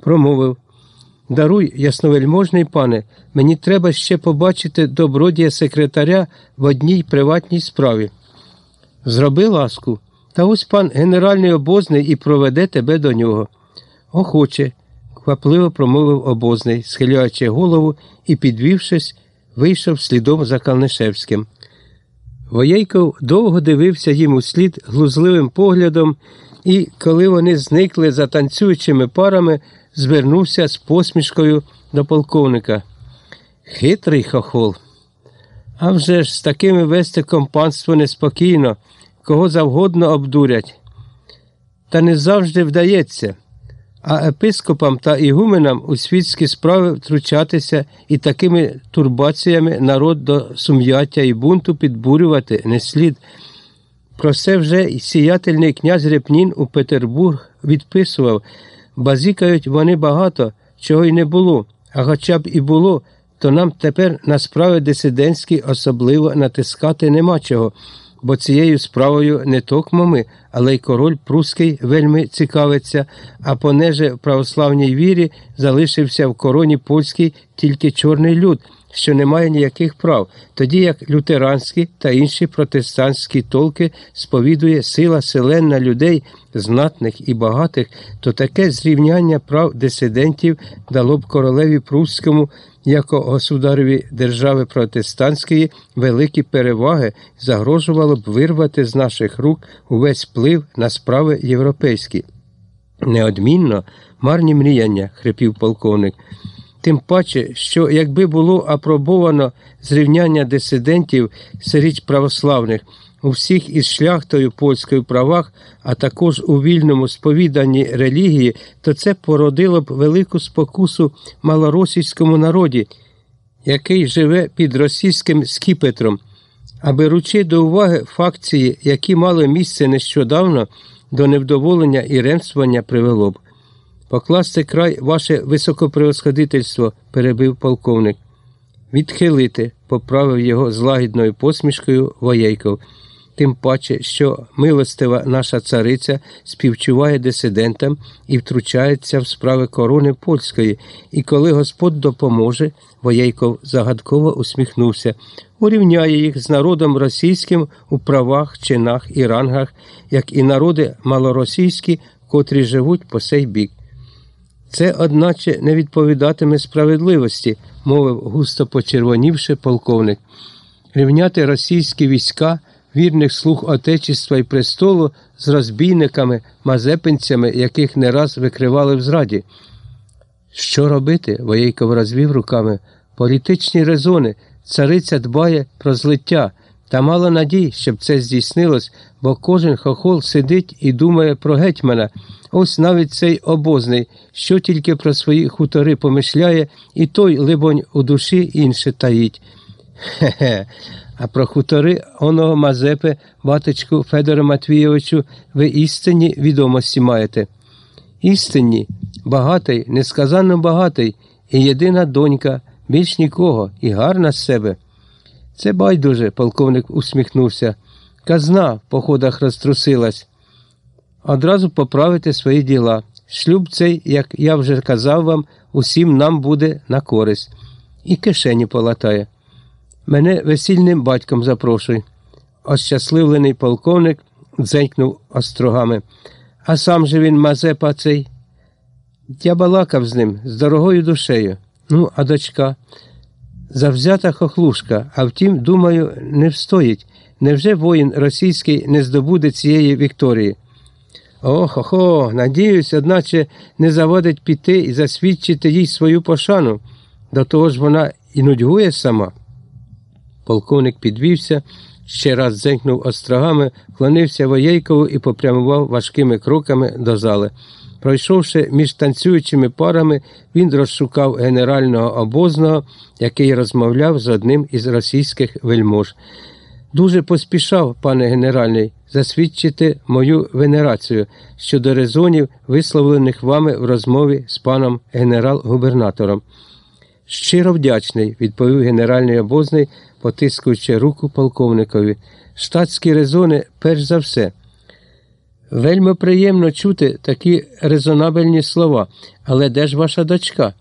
промовив Даруй, ясновельможний пане, мені треба ще побачити добродія секретаря в одній приватній справі. Зроби ласку, та ось пан генеральний обозний і проведе тебе до нього. Охоче, квапливо промовив обозний, схиляючи голову і, підвівшись, вийшов слідом за Калнишевським. Воєйков довго дивився їм у слід глузливим поглядом і, коли вони зникли за танцюючими парами, звернувся з посмішкою до полковника. Хитрий хохол. А вже ж з такими вести компанство неспокійно, кого завгодно обдурять. Та не завжди вдається. А епископам та ігуменам у світські справи втручатися і такими турбаціями народ до сум'яття і бунту підбурювати не слід. Про це вже й сіятельний князь Репнін у Петербург відписував. Базікають вони багато, чого й не було, а хоча б і було, то нам тепер на справи дисидентські особливо натискати нема чого бо цією справою не токмо ми, але й король Пруський вельми цікавиться, а понеже в православній вірі залишився в короні польській тільки чорний люд, що не має ніяких прав, тоді як лютеранські та інші протестантські толки сповідує сила селенна людей, знатних і багатих, то таке зрівняння прав дисидентів дало б королеві Пруському як государеві держави протестантської великі переваги загрожувало б вирвати з наших рук увесь вплив на справи європейські. Неодмінно марні мріяння, хрипів полковник. Тим паче, що якби було апробовано зрівняння дисидентів серед православних у всіх із шляхтою польською правах, а також у вільному сповіданні релігії, то це породило б велику спокусу малоросійському народі, який живе під російським скіпетром, а беручи до уваги факції, які мали місце нещодавно, до невдоволення і ремствування привело б. Покласти край ваше високопревосходительство, перебив полковник. Відхилити, поправив його злагідною посмішкою воєйков тим паче, що милостива наша цариця співчуває дисидентам і втручається в справи корони польської, і коли Господь допоможе, Воєйков загадково усміхнувся, урівняє їх з народом російським у правах, чинах і рангах, як і народи малоросійські, котрі живуть по сей бік. Це, одначе, не відповідатиме справедливості, мовив густо почервонівши полковник. Рівняти російські війська вірних слуг Отечества і престолу з розбійниками, мазепинцями, яких не раз викривали в зраді. Що робити? Воєйков розвів руками. Політичні резони, цариця дбає про злиття, та мало надій, щоб це здійснилось, бо кожен хохол сидить і думає про гетьмана. Ось навіть цей обозний, що тільки про свої хутори помишляє, і той, либонь, у душі інше таїть. Хе-хе, а про хутори оного Мазепи, батечку Федора Матвійовичу, ви істинні відомості маєте. Істинні, багатий, несказанно багатий, і єдина донька, більш нікого, і гарна з себе. Це байдуже, полковник усміхнувся. Казна в походах розтрусилась. Одразу поправити свої діла. Шлюб цей, як я вже казав вам, усім нам буде на користь. І кишені полатає. Мене весільним батьком запрошуй. Ощасливлений полковник дзенькнув острогами. А сам же він Мазепа цей. Я балакав з ним, з дорогою душею. Ну, а дочка. Завзята хохлушка, а втім, думаю, не встоїть. Невже воїн російський не здобуде цієї Вікторії? Ох, охо, надіюсь, одначе не заводить піти і засвідчити їй свою пошану. До того ж вона і нудьгує сама. Полковник підвівся, ще раз зенькнув острогами, вклонився воєйкову і попрямував важкими кроками до зали. Пройшовши між танцюючими парами, він розшукав генерального обозного, який розмовляв з одним із російських вельмож. Дуже поспішав, пане генеральний, засвідчити мою венерацію щодо резонів, висловлених вами в розмові з паном генерал-губернатором. Щиро вдячний, відповів генеральний обозний, потискуючи руку полковникові. Штатські резони перш за все. Вельми приємно чути такі резонабельні слова. Але де ж ваша дочка?